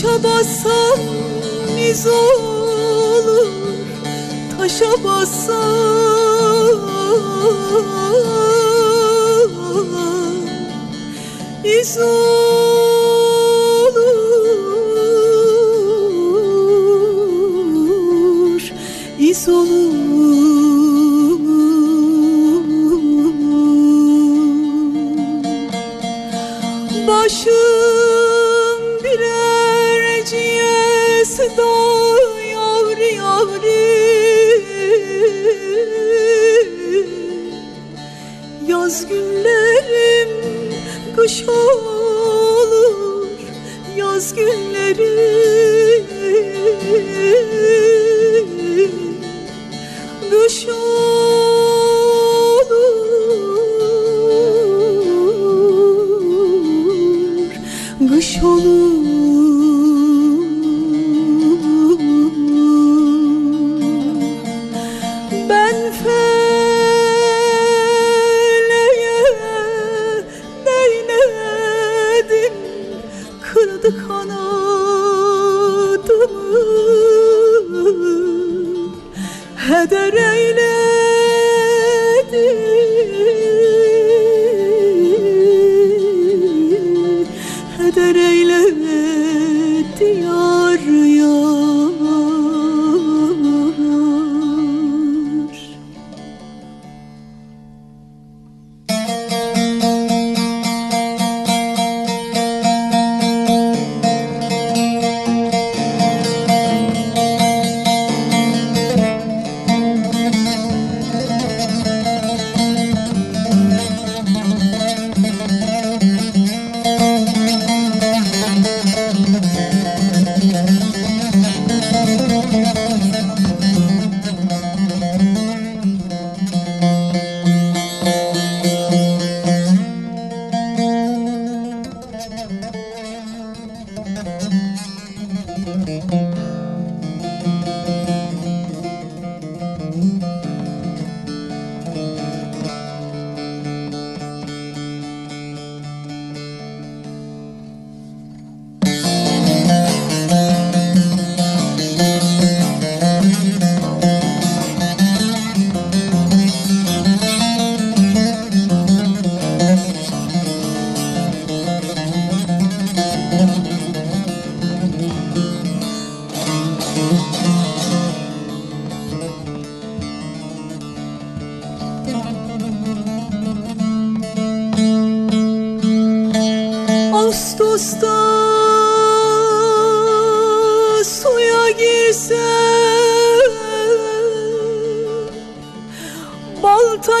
Taşa bassan iz olur Taşa bassan iz olur. İz olur. kış olur yaz günleri.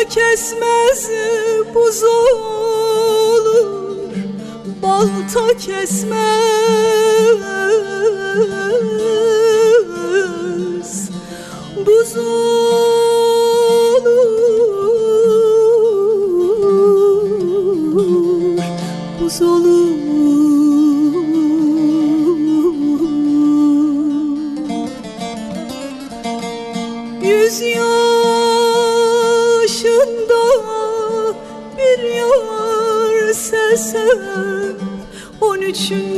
Kesmez buz olur. Balta kesmez buz olur on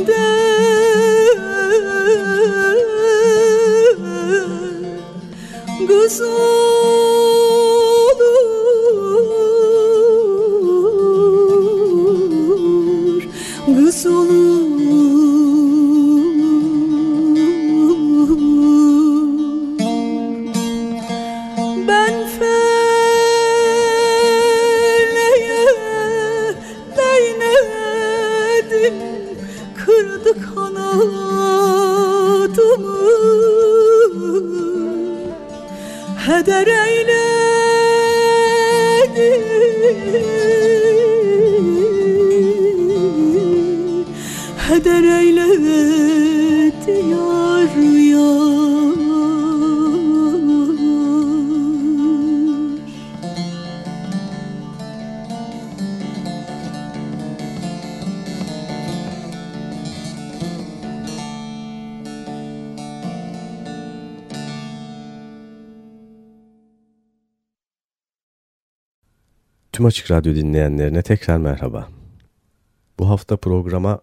Tüm Açık Radyo dinleyenlerine tekrar merhaba. Bu hafta programa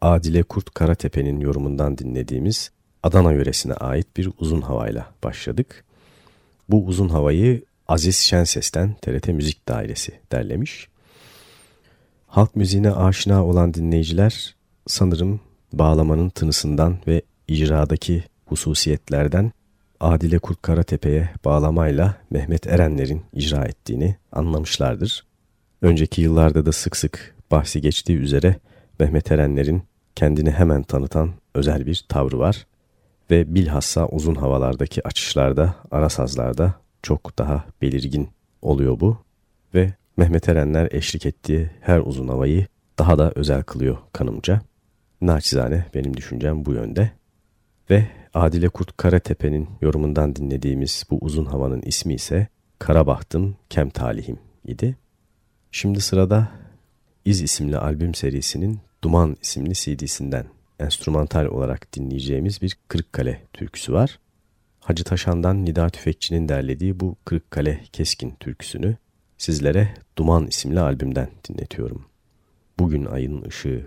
Adile Kurt Karatepe'nin yorumundan dinlediğimiz Adana yöresine ait bir uzun havayla başladık. Bu uzun havayı Aziz Şenses'ten TRT Müzik Dairesi derlemiş. Halk müziğine aşina olan dinleyiciler sanırım bağlamanın tınısından ve icradaki hususiyetlerden Adile Kurt Karatepe'ye bağlamayla Mehmet Erenler'in icra ettiğini anlamışlardır. Önceki yıllarda da sık sık bahsi geçtiği üzere Mehmet Erenler'in kendini hemen tanıtan özel bir tavrı var ve bilhassa uzun havalardaki açışlarda, ara sazlarda çok daha belirgin oluyor bu ve Mehmet Erenler eşlik ettiği her uzun havayı daha da özel kılıyor kanımca. Naçizane benim düşüncem bu yönde. Ve Adile Kurt Karatepe'nin yorumundan dinlediğimiz bu uzun havanın ismi ise Karabahtım Kem Talihim idi. Şimdi sırada İz isimli albüm serisinin Duman isimli CD'sinden enstrümantal olarak dinleyeceğimiz bir Kırıkkale türküsü var. Hacı Taşan'dan Nida Tüfekçi'nin derlediği bu Kırıkkale Keskin türküsünü sizlere Duman isimli albümden dinletiyorum. Bugün ayın ışığı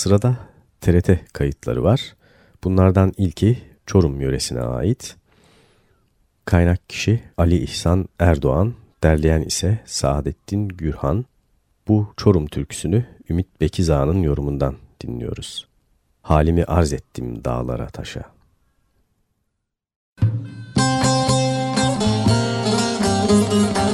Sırada TRT kayıtları var. Bunlardan ilki Çorum yöresine ait. Kaynak kişi Ali İhsan Erdoğan, derleyen ise Saadettin Gürhan. Bu Çorum türküsünü Ümit Bekizağ'ın yorumundan dinliyoruz. Halimi arz ettim dağlara taşa. Müzik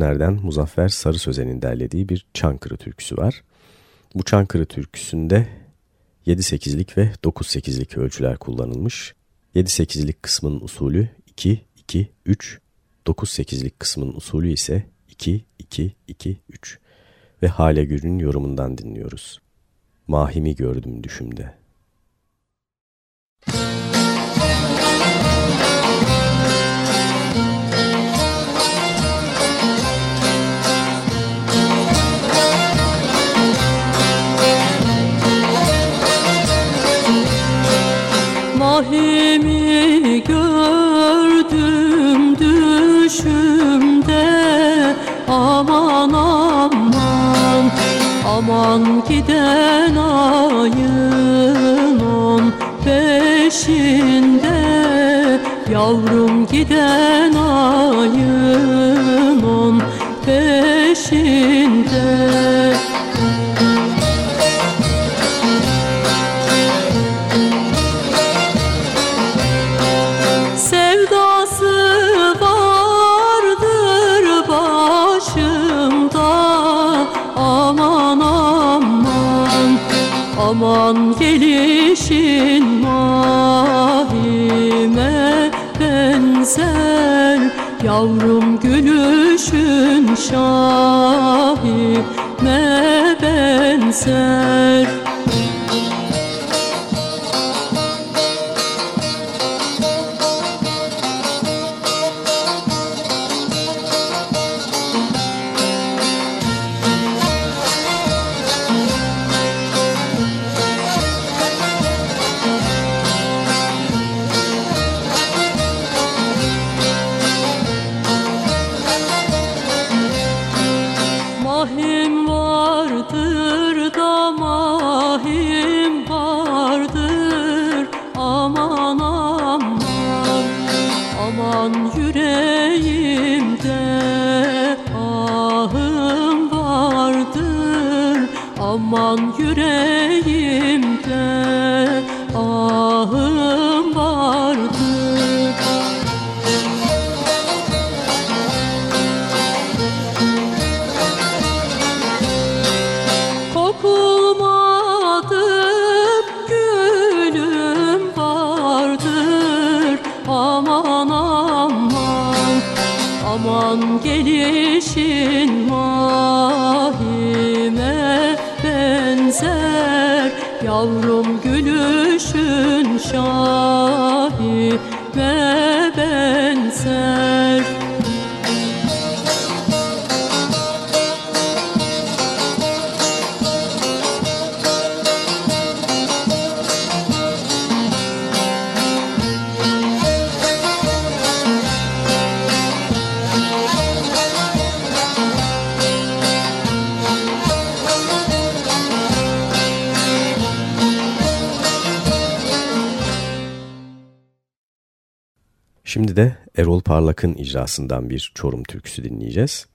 Altuner'den Muzaffer Sarı Sözen'in derlediği bir Çankırı türküsü var. Bu Çankırı türküsünde 7-8'lik ve 9-8'lik ölçüler kullanılmış. 7-8'lik kısmın usulü 2-2-3, 9-8'lik kısmın usulü ise 2-2-2-3 ve Hale Gür'ün yorumundan dinliyoruz. Mahimi gördüm düşümde. Müzik Rahimi gördüm düşümde. Aman aman Aman giden ayın on beşinde. Yavrum giden ayın on beşinde Aman gelişin mahime benzer Yavrum gülüşün şahime benzer Şimdi de Erol Parlak'ın icrasından bir Çorum türküsü dinleyeceğiz.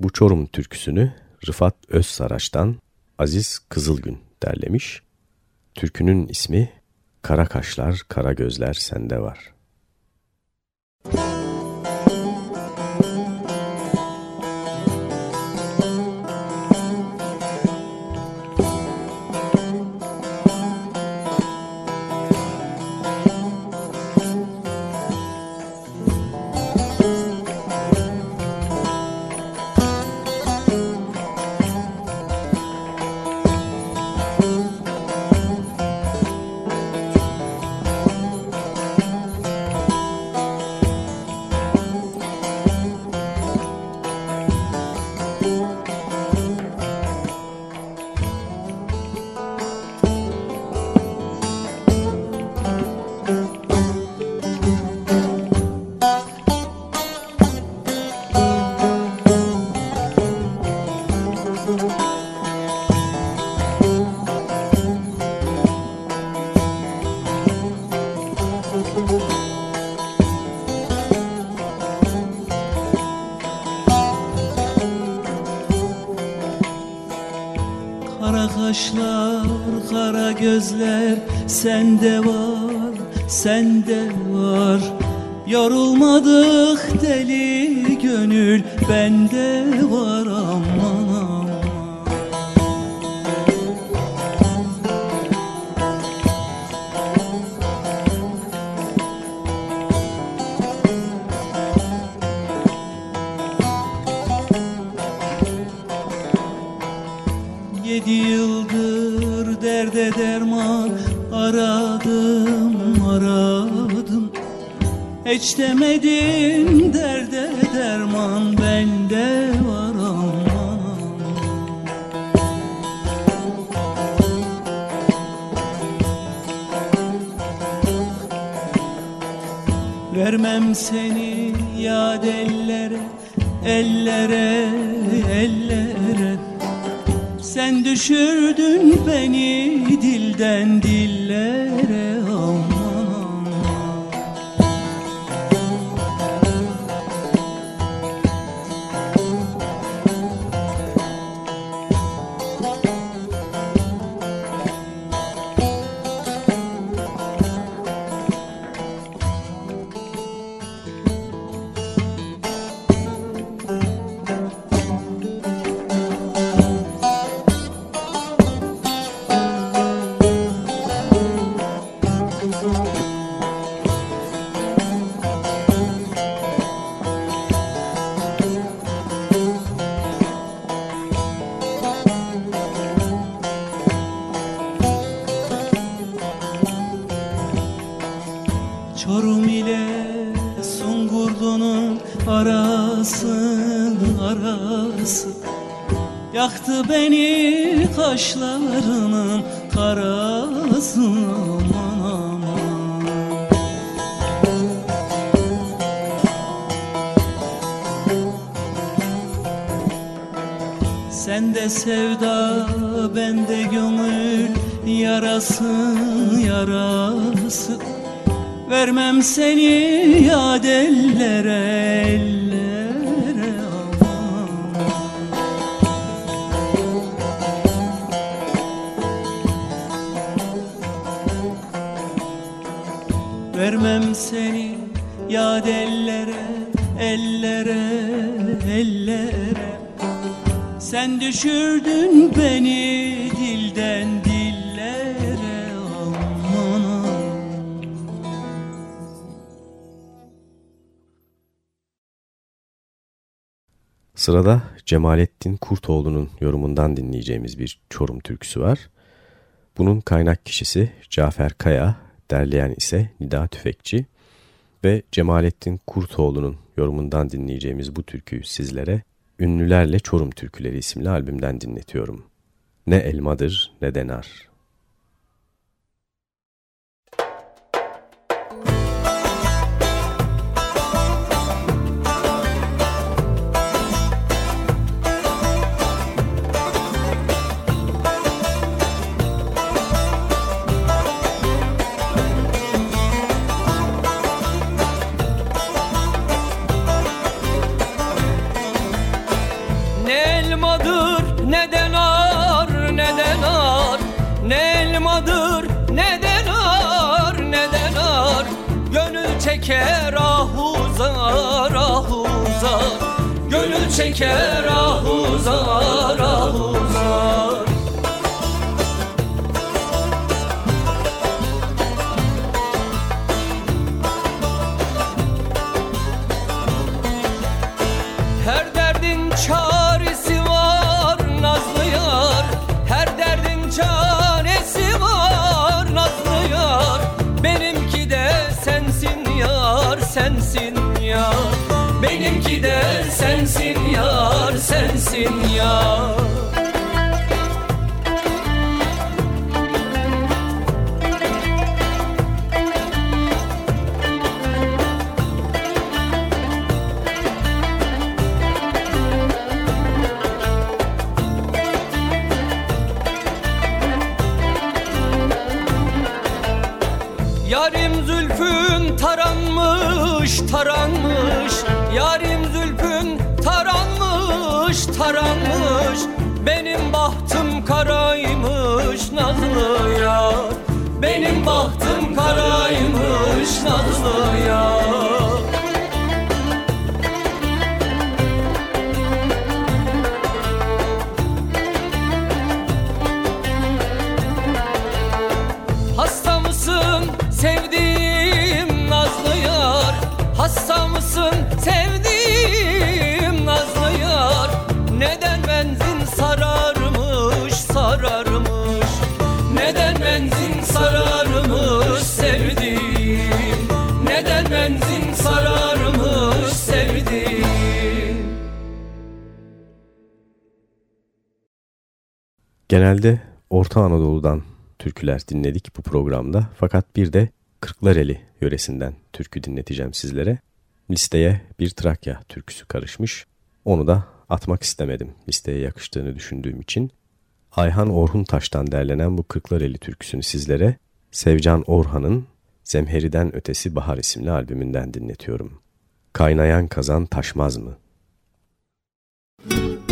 Bu Çorum türküsünü Rıfat Özsaraç'tan Aziz Kızılgün derlemiş. Türkünün ismi Kara Kaşlar, Kara Gözler Sende Var. Müzik Yorulmadık deli gönül bende var aman aman. Yedi yıldır derde derman aradım Hiç demedim derde derman bende var aman. Vermem seni yad ellere, ellere, ellere. Sen düşürdün beni dilden dillere Çorum ile Sungurdu'nun arası arası. Yaktı beni kaşlarının karası aman aman. Sende sevda bende gönül yarası yarası Vermem seni yad ellere ellere aman. Vermem seni yad ellere ellere ellere. Sen düşürdün beni Sırada Cemalettin Kurtoğlu'nun yorumundan dinleyeceğimiz bir Çorum türküsü var. Bunun kaynak kişisi Cafer Kaya, derleyen ise Nida Tüfekçi ve Cemalettin Kurtoğlu'nun yorumundan dinleyeceğimiz bu türküyü sizlere Ünlülerle Çorum Türküleri isimli albümden dinletiyorum. Ne elmadır ne de Gönül nazlı yar Benim bahtım karaymış nazlı yar Genelde Orta Anadolu'dan türküler dinledik bu programda. Fakat bir de Kırklareli yöresinden türkü dinleteceğim sizlere. Listeye bir Trakya türküsü karışmış. Onu da atmak istemedim listeye yakıştığını düşündüğüm için. Ayhan Orhun Taş'tan derlenen bu Kırklareli türküsünü sizlere Sevcan Orhan'ın Zemheri'den Ötesi Bahar isimli albümünden dinletiyorum. Kaynayan kazan taşmaz mı? Müzik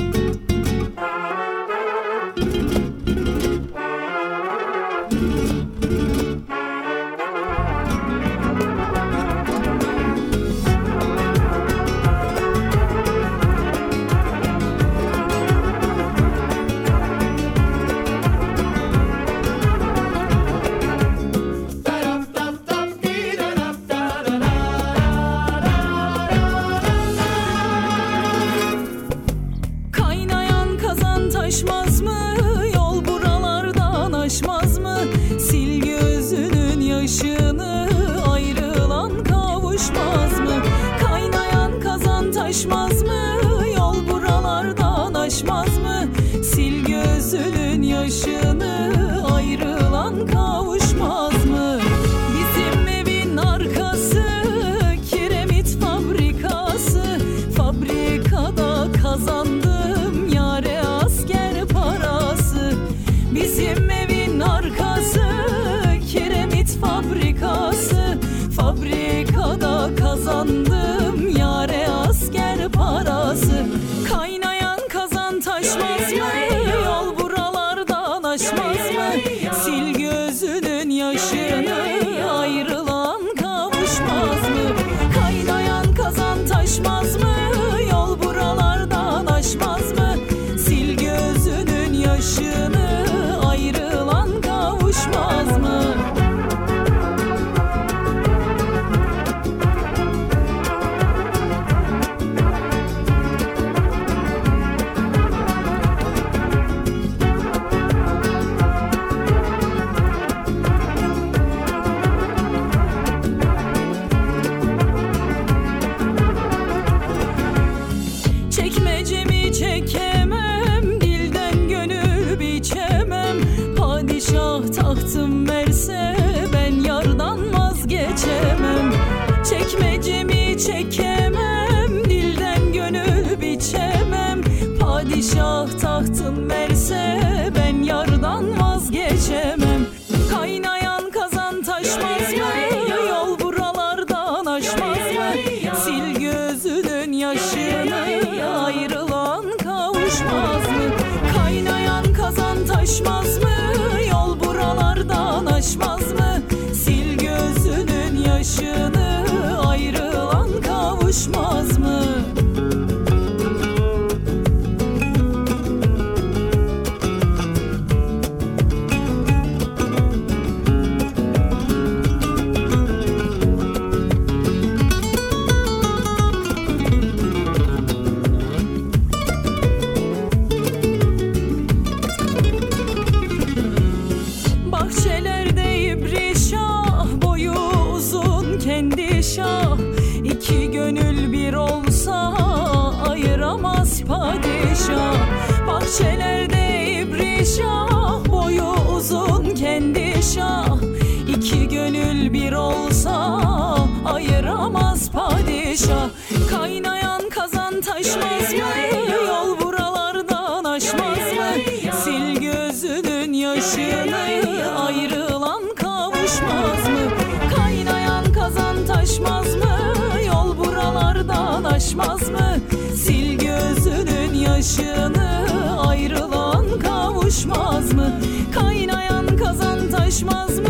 şaşmaz mı? Sil gözünün yaşını ayrılan kavuşmaz mı? Kaynayan kazan taşmaz mı?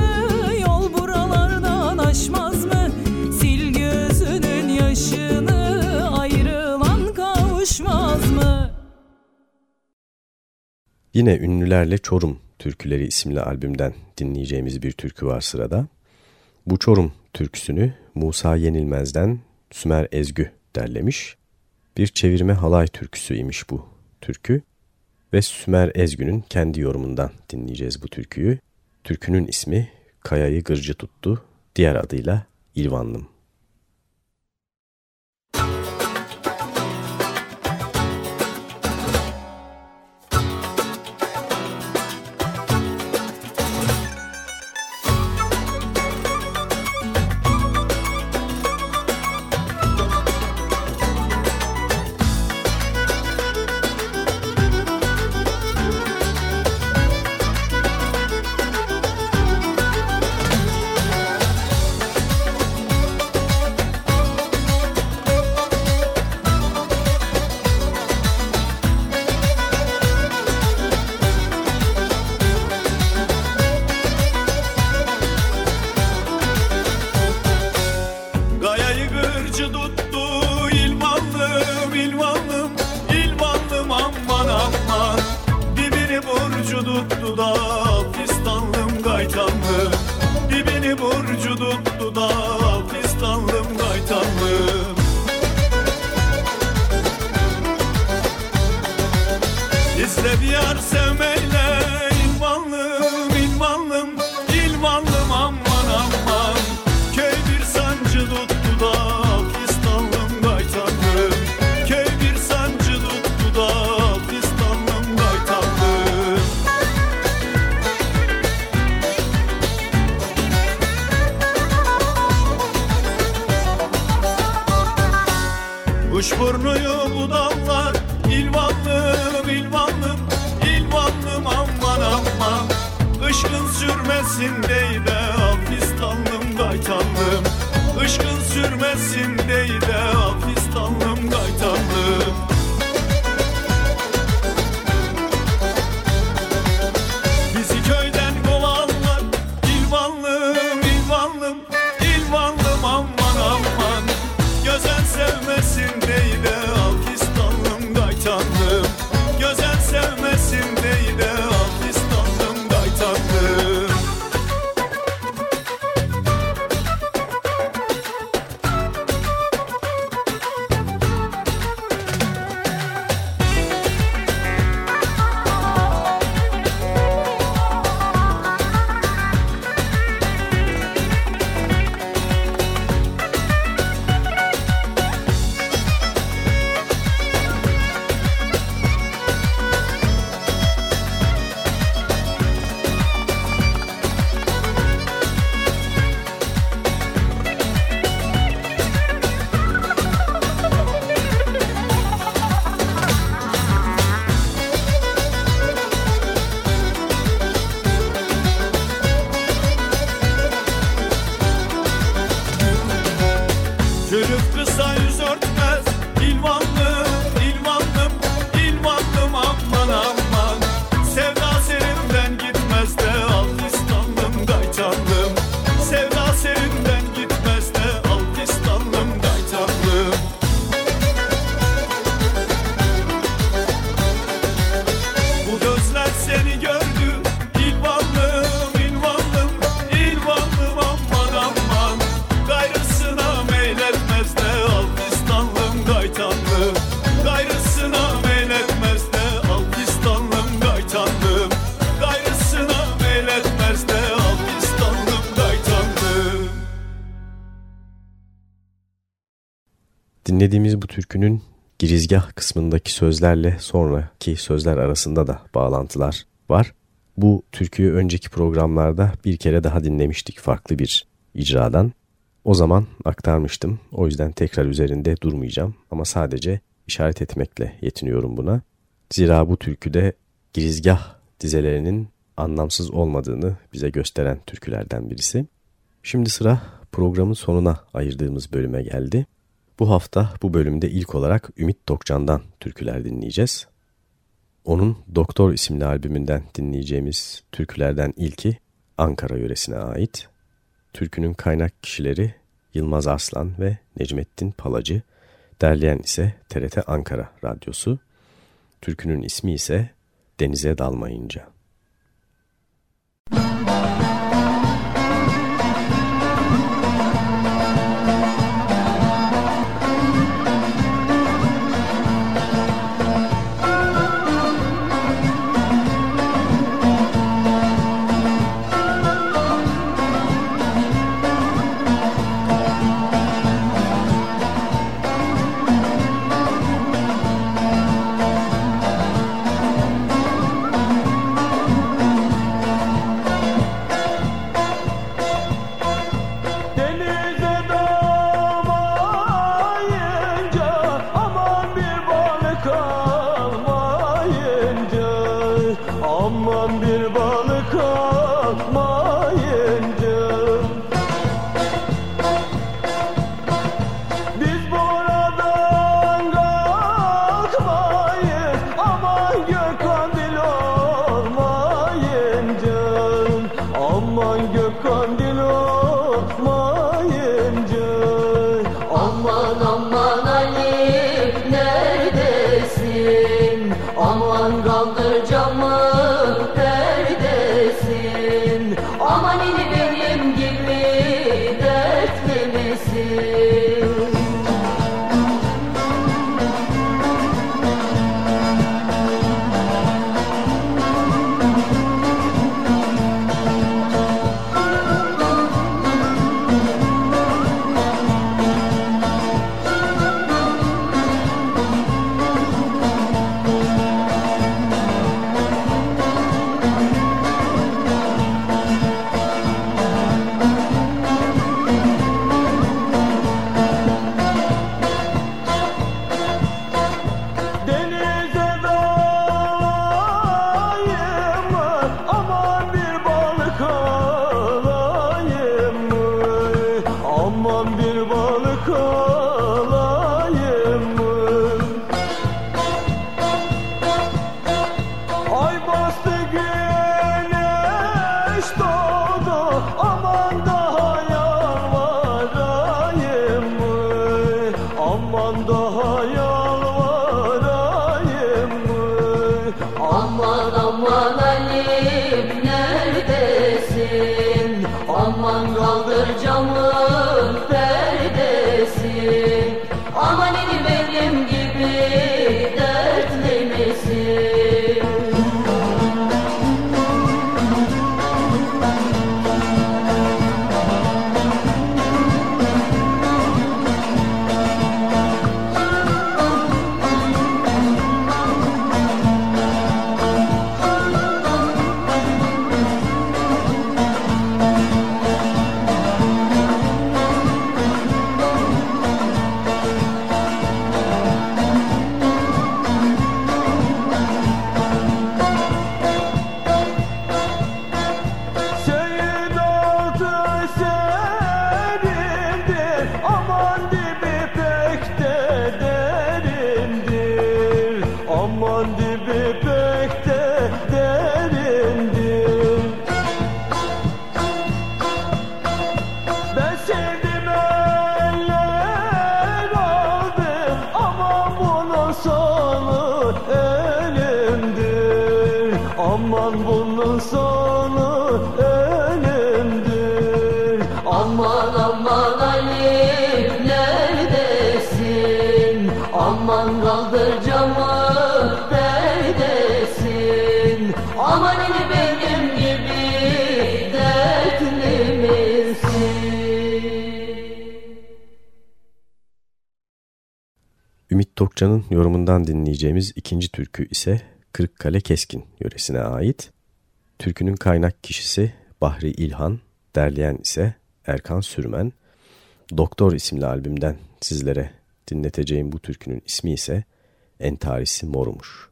Yol buralardan aşmaz mı? Sil gözünün yaşını ayrılan kavuşmaz mı? Yine ünlülerle Çorum Türküleri isimli albümden dinleyeceğimiz bir türkü var sırada. Bu Çorum türküsünü Musa Yenilmez'den Sümer Ezgü derlemiş. Bir çevirme halay türküsüymiş bu türkü ve Sümer Ezgü'nün kendi yorumundan dinleyeceğiz bu türküyü. Türkünün ismi Kayayı Gırcı Tuttu, diğer adıyla İlvanlım. Dinlediğimiz bu türkünün girizgah kısmındaki sözlerle sonraki sözler arasında da bağlantılar var. Bu türküyü önceki programlarda bir kere daha dinlemiştik farklı bir icradan. O zaman aktarmıştım. O yüzden tekrar üzerinde durmayacağım ama sadece işaret etmekle yetiniyorum buna. Zira bu türküde girizgah dizelerinin anlamsız olmadığını bize gösteren türkülerden birisi. Şimdi sıra programın sonuna ayırdığımız bölüme geldi. Bu hafta bu bölümde ilk olarak Ümit Tokcan'dan türküler dinleyeceğiz. Onun Doktor isimli albümünden dinleyeceğimiz türkülerden ilki Ankara yöresine ait. Türkünün kaynak kişileri Yılmaz Arslan ve Necmettin Palacı, derleyen ise TRT Ankara Radyosu. Türkünün ismi ise Denize Dalmayınca. Yorumundan dinleyeceğimiz ikinci türkü ise Kırıkkale Keskin yöresine ait. Türkünün kaynak kişisi Bahri İlhan, derleyen ise Erkan Sürmen. Doktor isimli albümden sizlere dinleteceğim bu türkünün ismi ise Entarisi Morumuş.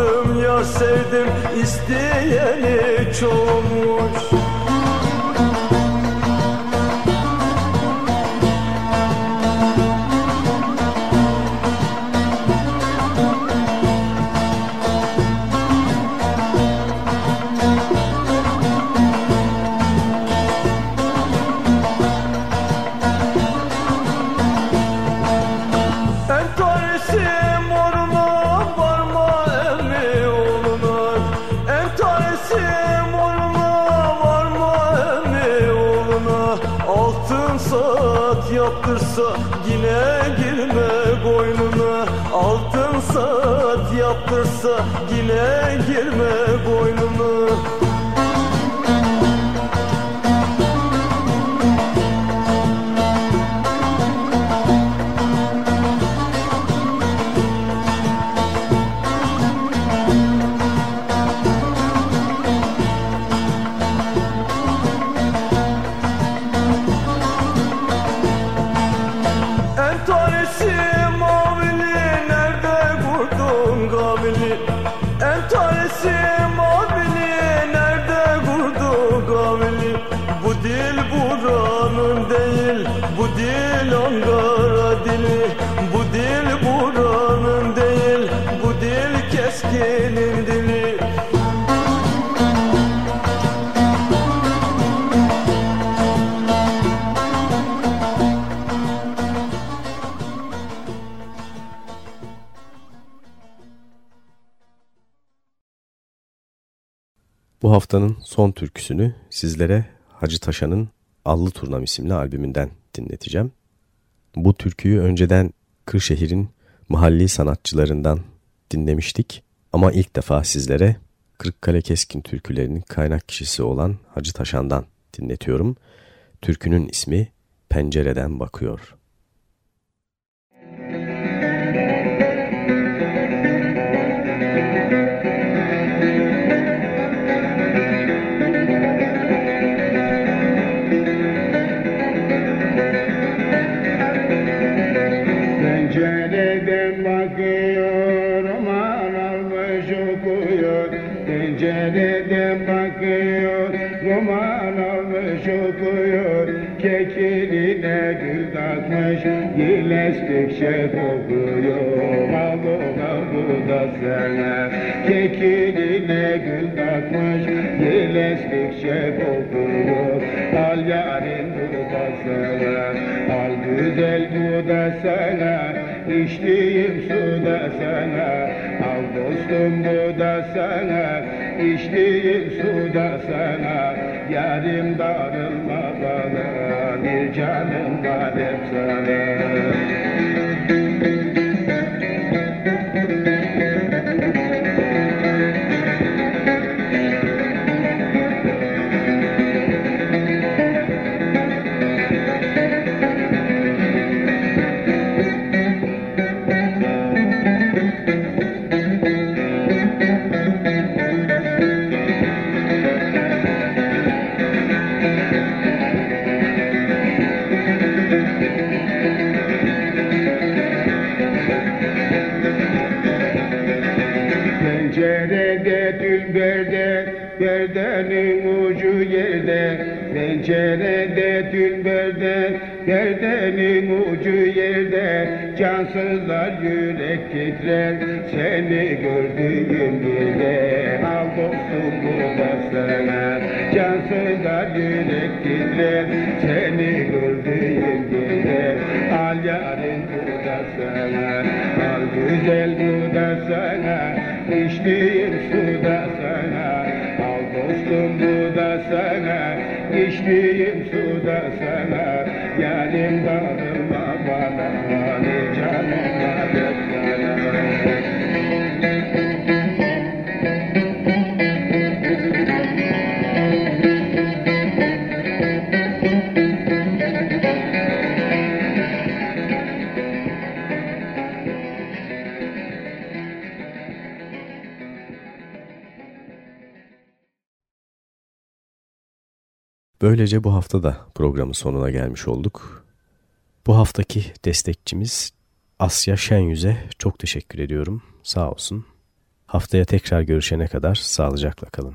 Havaslandım ya sevdim isteyeni çoğumuş yine girme boynuna haftanın son türküsünü sizlere Hacı Taşan'ın Allı Turnam isimli albümünden dinleteceğim. Bu türküyü önceden Kırşehir'in mahalli sanatçılarından dinlemiştik ama ilk defa sizlere Kırıkkale Keskin türkülerinin kaynak kişisi olan Hacı Taşan'dan dinletiyorum. Türkünün ismi Pencereden Bakıyor. Pencereden bakıyor roman almış okuyor Kekiline gül takmış Yilestikçe kokuyor. Alığa bu da sana Kekiline gül takmış Yilestikçe kokuyor. Al yarim bu da sana Al güzel bu da sana İçtiğim su da sana Al dostum bu da sana İçtiğim su da sana Yarim darılma bana Bir canım var hep sana Böylece bu hafta da programın sonuna gelmiş olduk. Bu haftaki destekçimiz Asya Şenyüz'e çok teşekkür ediyorum. Sağ olsun. Haftaya tekrar görüşene kadar sağlıcakla kalın.